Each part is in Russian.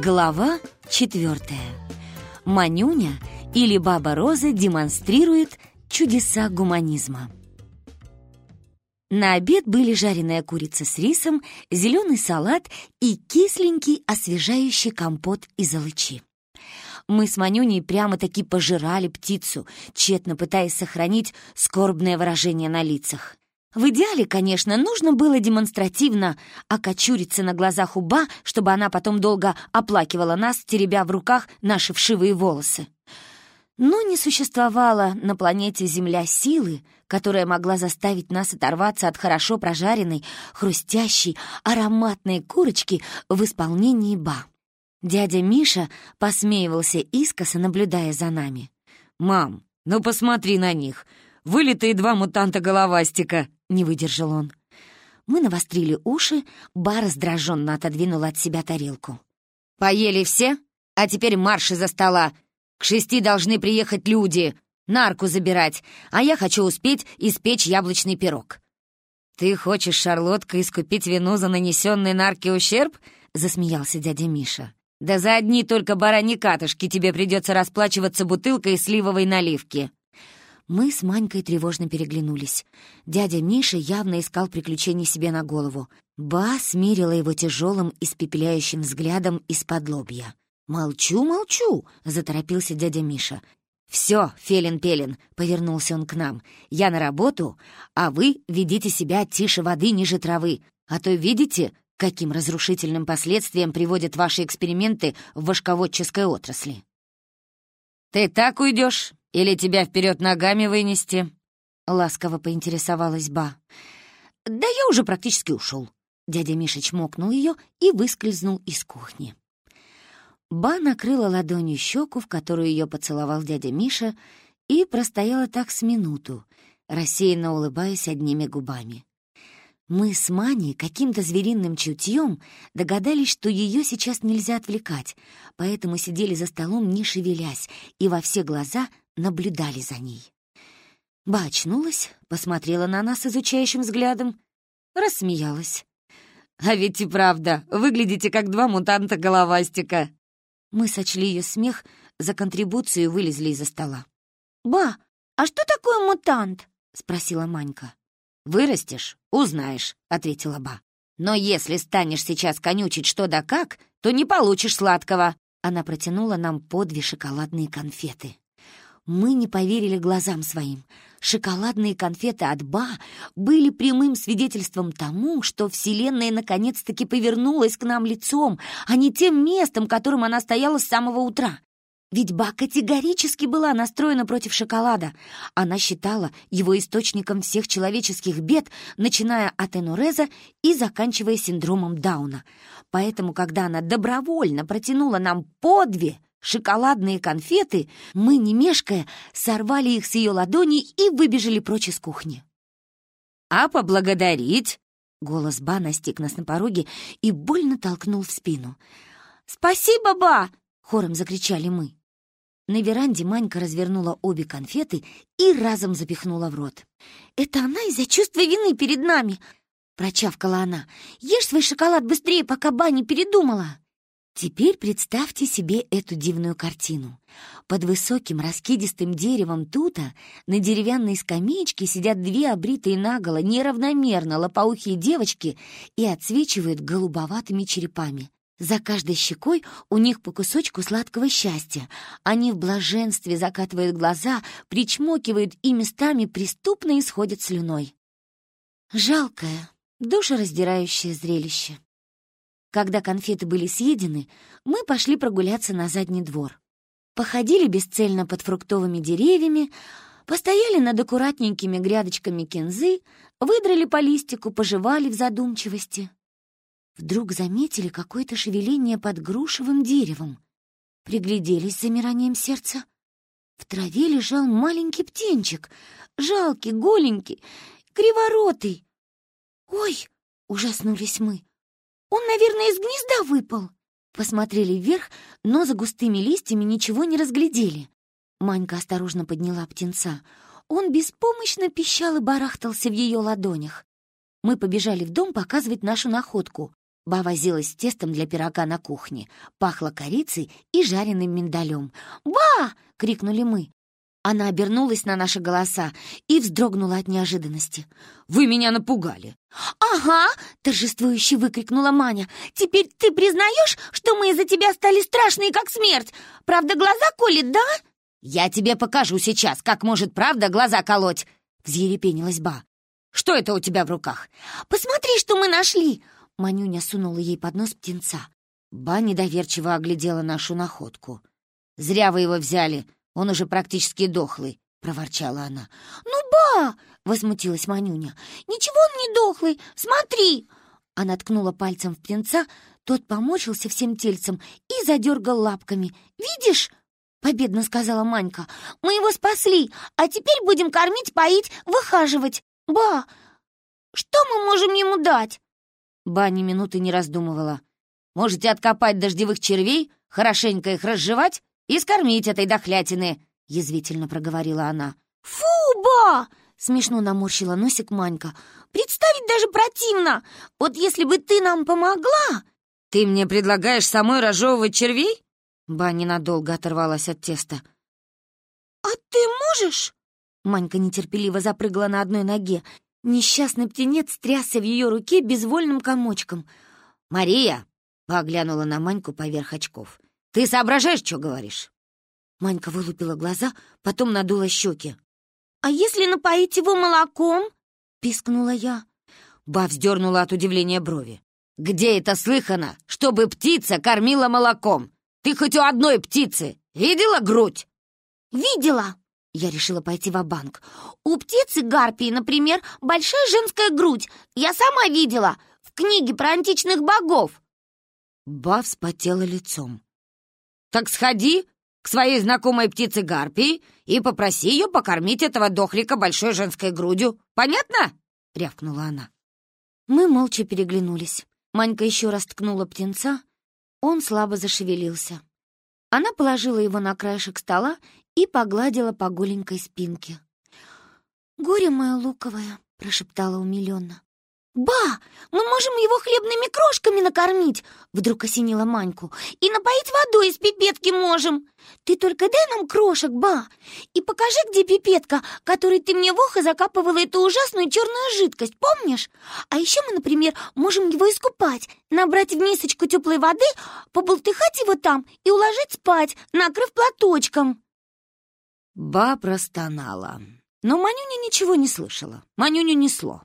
Глава четвертая. Манюня или Баба Роза демонстрирует чудеса гуманизма. На обед были жареная курица с рисом, зеленый салат и кисленький освежающий компот из алычи. Мы с Манюней прямо-таки пожирали птицу, тщетно пытаясь сохранить скорбное выражение на лицах. В идеале, конечно, нужно было демонстративно окочуриться на глазах уба, чтобы она потом долго оплакивала нас, теребя в руках наши вшивые волосы. Но не существовало на планете Земля силы, которая могла заставить нас оторваться от хорошо прожаренной, хрустящей, ароматной курочки в исполнении ба. Дядя Миша посмеивался искоса, наблюдая за нами. «Мам, ну посмотри на них! Вылитые два мутанта-головастика!» — не выдержал он. Мы навострили уши, Ба раздраженно отодвинул от себя тарелку. «Поели все? А теперь марш из-за стола! К шести должны приехать люди, нарку забирать, а я хочу успеть испечь яблочный пирог». «Ты хочешь, Шарлотка, искупить вину за нанесенный нарке ущерб?» — засмеялся дядя Миша. «Да за одни только бараньи катышки тебе придется расплачиваться бутылкой сливовой наливки». Мы с Манькой тревожно переглянулись. Дядя Миша явно искал приключений себе на голову. Ба смирила его тяжелым, испепеляющим взглядом из-под лобья. «Молчу, молчу!» — заторопился дядя Миша. «Все, Фелин-Пелин!» — повернулся он к нам. «Я на работу, а вы ведите себя тише воды ниже травы. А то видите, каким разрушительным последствиям приводят ваши эксперименты в башководческой отрасли». «Ты так уйдешь или тебя вперед ногами вынести?» — ласково поинтересовалась Ба. «Да я уже практически ушел. Дядя Миша чмокнул ее и выскользнул из кухни. Ба накрыла ладонью щеку, в которую ее поцеловал дядя Миша, и простояла так с минуту, рассеянно улыбаясь одними губами. Мы с Маней каким-то звериным чутьем догадались, что ее сейчас нельзя отвлекать, поэтому сидели за столом, не шевелясь, и во все глаза наблюдали за ней. Ба очнулась, посмотрела на нас изучающим взглядом, рассмеялась. «А ведь и правда, выглядите как два мутанта-головастика!» Мы сочли ее смех за контрибуцию вылезли из-за стола. «Ба, а что такое мутант?» — спросила Манька. «Вырастешь — узнаешь», — ответила Ба. «Но если станешь сейчас конючить что да как, то не получишь сладкого». Она протянула нам по две шоколадные конфеты. Мы не поверили глазам своим. Шоколадные конфеты от Ба были прямым свидетельством тому, что Вселенная наконец-таки повернулась к нам лицом, а не тем местом, которым она стояла с самого утра. Ведь Ба категорически была настроена против шоколада. Она считала его источником всех человеческих бед, начиная от энуреза и заканчивая синдромом Дауна. Поэтому, когда она добровольно протянула нам по две шоколадные конфеты, мы, не мешкая, сорвали их с ее ладоней и выбежали прочь из кухни. «А поблагодарить?» Голос Ба настиг нас на пороге и больно толкнул в спину. «Спасибо, Ба!» — хором закричали мы. На веранде Манька развернула обе конфеты и разом запихнула в рот. «Это она из-за чувства вины перед нами!» — прочавкала она. «Ешь свой шоколад быстрее, пока Ба не передумала!» Теперь представьте себе эту дивную картину. Под высоким раскидистым деревом тута на деревянной скамеечке сидят две обритые наголо неравномерно лопоухие девочки и отсвечивают голубоватыми черепами. За каждой щекой у них по кусочку сладкого счастья. Они в блаженстве закатывают глаза, причмокивают и местами преступно исходят слюной. Жалкое, душераздирающее зрелище. Когда конфеты были съедены, мы пошли прогуляться на задний двор. Походили бесцельно под фруктовыми деревьями, постояли над аккуратненькими грядочками кинзы, выдрали по листику, пожевали в задумчивости. Вдруг заметили какое-то шевеление под грушевым деревом. Пригляделись с замиранием сердца. В траве лежал маленький птенчик, жалкий, голенький, криворотый. «Ой!» — ужаснулись мы. «Он, наверное, из гнезда выпал!» Посмотрели вверх, но за густыми листьями ничего не разглядели. Манька осторожно подняла птенца. Он беспомощно пищал и барахтался в ее ладонях. Мы побежали в дом показывать нашу находку. Ба возилась с тестом для пирога на кухне. Пахло корицей и жареным миндалем. «Ба!» — крикнули мы. Она обернулась на наши голоса и вздрогнула от неожиданности. «Вы меня напугали!» «Ага!» — торжествующе выкрикнула Маня. «Теперь ты признаешь, что мы из-за тебя стали страшные, как смерть? Правда, глаза колет, да?» «Я тебе покажу сейчас, как может правда глаза колоть!» — взъерепенилась Ба. «Что это у тебя в руках?» «Посмотри, что мы нашли!» Манюня сунула ей под нос птенца. Ба недоверчиво оглядела нашу находку. «Зря вы его взяли, он уже практически дохлый», — проворчала она. «Ну, ба!» — возмутилась Манюня. «Ничего он не дохлый, смотри!» Она ткнула пальцем в птенца, тот помочился всем тельцем и задергал лапками. «Видишь?» — победно сказала Манька. «Мы его спасли, а теперь будем кормить, поить, выхаживать. Ба, что мы можем ему дать?» Ба ни минуты не раздумывала. «Можете откопать дождевых червей, хорошенько их разжевать и скормить этой дохлятины», — язвительно проговорила она. «Фу, ба!» — смешно наморщила носик Манька. «Представить даже противно! Вот если бы ты нам помогла...» «Ты мне предлагаешь самой разжевывать червей?» Ба ненадолго оторвалась от теста. «А ты можешь?» Манька нетерпеливо запрыгала на одной ноге. Несчастный птенец трясся в ее руке безвольным комочком. «Мария!» — поглянула на Маньку поверх очков. «Ты соображаешь, что говоришь?» Манька вылупила глаза, потом надула щеки. «А если напоить его молоком?» — пискнула я. Ба вздернула от удивления брови. «Где это слыхано, чтобы птица кормила молоком? Ты хоть у одной птицы видела грудь?» «Видела!» Я решила пойти в банк У птицы гарпии, например, большая женская грудь. Я сама видела в книге про античных богов. Ба вспотела лицом. «Так сходи к своей знакомой птице гарпии и попроси ее покормить этого дохлика большой женской грудью. Понятно?» — рявкнула она. Мы молча переглянулись. Манька еще раз ткнула птенца. Он слабо зашевелился. Она положила его на краешек стола и погладила по голенькой спинке. «Горе мое луковое!» — прошептала умилённо. «Ба! Мы можем его хлебными крошками накормить!» Вдруг осенила Маньку. «И напоить водой из пипетки можем! Ты только дай нам крошек, ба! И покажи, где пипетка, которой ты мне в ухо закапывала эту ужасную черную жидкость, помнишь? А еще мы, например, можем его искупать, набрать в мисочку теплой воды, поболтыхать его там и уложить спать, накрыв платочком!» Ба простонала. Но Манюня ничего не слышала. Манюню несло.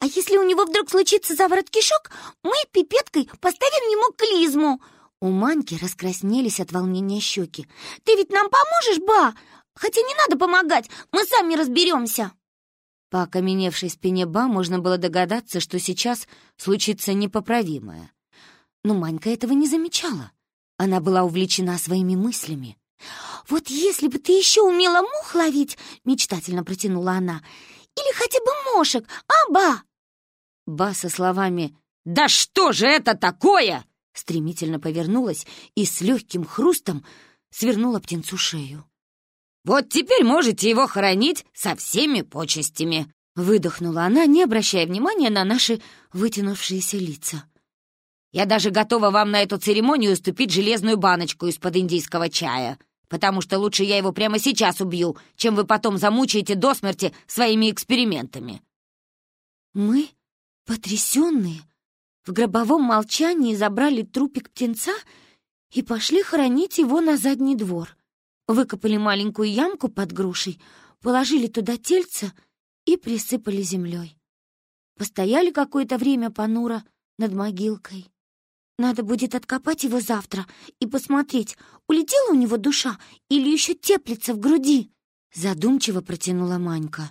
«А если у него вдруг случится заворот кишок, мы пипеткой поставим ему клизму!» У Маньки раскраснелись от волнения щеки. «Ты ведь нам поможешь, ба? Хотя не надо помогать, мы сами разберемся!» По окаменевшей спине Ба можно было догадаться, что сейчас случится непоправимое. Но Манька этого не замечала. Она была увлечена своими мыслями. «Вот если бы ты еще умела мух ловить!» — мечтательно протянула она. «Или хотя бы мошек, а, ба?» Ба со словами «Да что же это такое?» стремительно повернулась и с легким хрустом свернула птенцу шею. «Вот теперь можете его хоронить со всеми почестями!» Выдохнула она, не обращая внимания на наши вытянувшиеся лица. «Я даже готова вам на эту церемонию уступить железную баночку из-под индийского чая потому что лучше я его прямо сейчас убью, чем вы потом замучаете до смерти своими экспериментами». Мы, потрясенные, в гробовом молчании забрали трупик птенца и пошли хоронить его на задний двор. Выкопали маленькую ямку под грушей, положили туда тельце и присыпали землей. Постояли какое-то время понуро над могилкой. Надо будет откопать его завтра и посмотреть, улетела у него душа или еще теплится в груди. Задумчиво протянула Манька.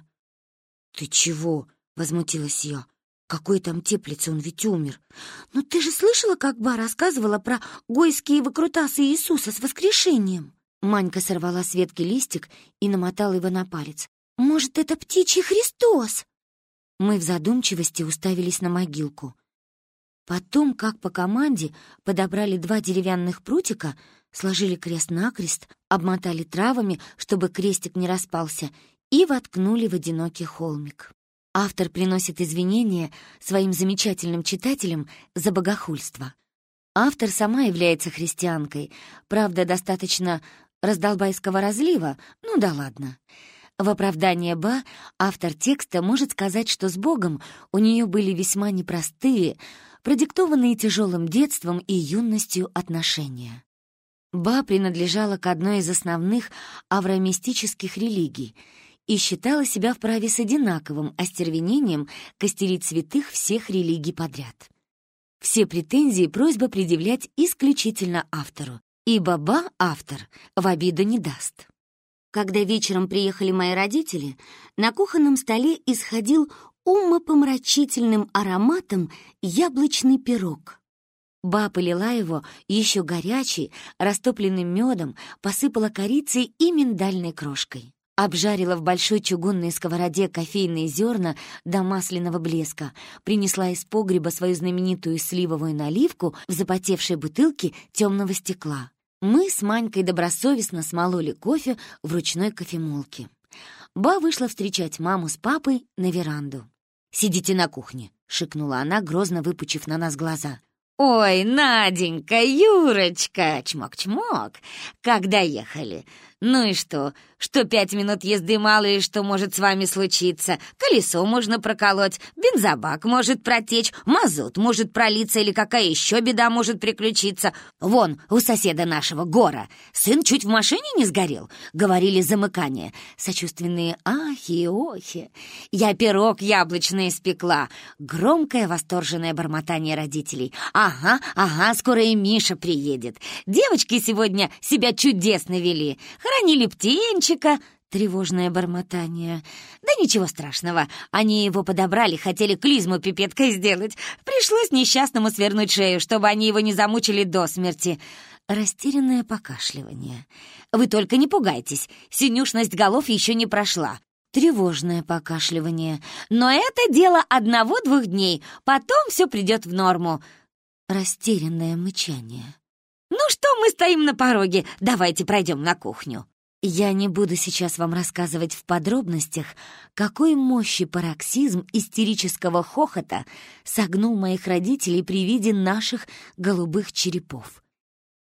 «Ты чего?» — возмутилась я. «Какой там теплица, он ведь умер». «Но ты же слышала, как Ба рассказывала про гойские выкрутасы Иисуса с воскрешением?» Манька сорвала с ветки листик и намотала его на палец. «Может, это птичий Христос?» Мы в задумчивости уставились на могилку. Потом, как по команде, подобрали два деревянных прутика, сложили крест-накрест, обмотали травами, чтобы крестик не распался, и воткнули в одинокий холмик. Автор приносит извинения своим замечательным читателям за богохульство. Автор сама является христианкой, правда, достаточно раздолбайского разлива, ну да ладно. В оправдание Ба автор текста может сказать, что с Богом у нее были весьма непростые, продиктованные тяжелым детством и юностью отношения. Ба принадлежала к одной из основных авромистических религий и считала себя вправе с одинаковым остервенением костерить святых всех религий подряд. Все претензии просьба предъявлять исключительно автору, ибо Ба, автор, в обиду не даст. Когда вечером приехали мои родители, на кухонном столе исходил умопомрачительным ароматом яблочный пирог. Ба полила его еще горячий, растопленным медом, посыпала корицей и миндальной крошкой. Обжарила в большой чугунной сковороде кофейные зерна до масляного блеска, принесла из погреба свою знаменитую сливовую наливку в запотевшей бутылке темного стекла. Мы с Манькой добросовестно смололи кофе в ручной кофемолке. Ба вышла встречать маму с папой на веранду. «Сидите на кухне», — шикнула она, грозно выпучив на нас глаза. «Ой, Наденька, Юрочка!» Чмок-чмок. «Как доехали? Ну и что? Что пять минут езды мало и что может с вами случиться? Колесо можно проколоть, бензобак может протечь, мазут может пролиться или какая еще беда может приключиться. Вон, у соседа нашего Гора. Сын чуть в машине не сгорел. Говорили замыкание. Сочувственные ахи и охи. Я пирог яблочный испекла. Громкое восторженное бормотание родителей. Ага, ага, скоро и Миша приедет. Девочки сегодня себя чудесно вели хоронили птенчика, тревожное бормотание. Да ничего страшного, они его подобрали, хотели клизму пипеткой сделать. Пришлось несчастному свернуть шею, чтобы они его не замучили до смерти. Растерянное покашливание. Вы только не пугайтесь, синюшность голов еще не прошла. Тревожное покашливание. Но это дело одного-двух дней, потом все придет в норму. Растерянное мычание. «Ну что мы стоим на пороге? Давайте пройдем на кухню». Я не буду сейчас вам рассказывать в подробностях, какой мощи пароксизм истерического хохота согнул моих родителей при виде наших голубых черепов.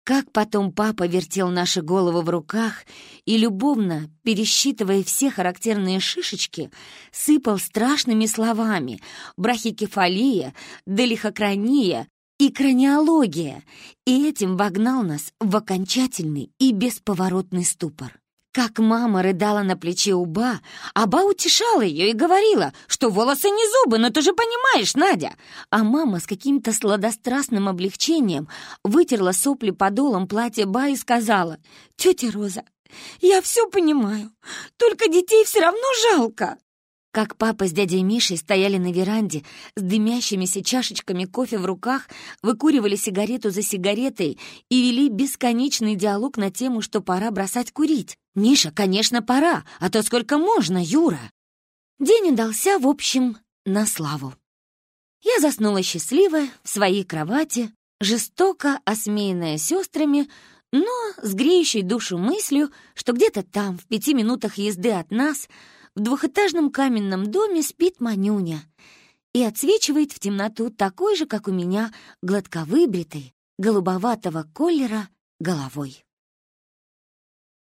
Как потом папа вертел наши головы в руках и, любовно, пересчитывая все характерные шишечки, сыпал страшными словами брахикефалия, делихокрания, и краниология, и этим вогнал нас в окончательный и бесповоротный ступор. Как мама рыдала на плече у Ба, а Ба утешала ее и говорила, что волосы не зубы, но ты же понимаешь, Надя. А мама с каким-то сладострастным облегчением вытерла сопли подолом платья Ба и сказала, «Тетя Роза, я все понимаю, только детей все равно жалко» как папа с дядей Мишей стояли на веранде с дымящимися чашечками кофе в руках, выкуривали сигарету за сигаретой и вели бесконечный диалог на тему, что пора бросать курить. «Миша, конечно, пора, а то сколько можно, Юра!» День удался, в общем, на славу. Я заснула счастливая в своей кровати, жестоко осмеянная сестрами, но с греющей душу мыслью, что где-то там, в пяти минутах езды от нас — в двухэтажном каменном доме спит Манюня и отсвечивает в темноту такой же, как у меня, гладковыбритый, голубоватого колера головой.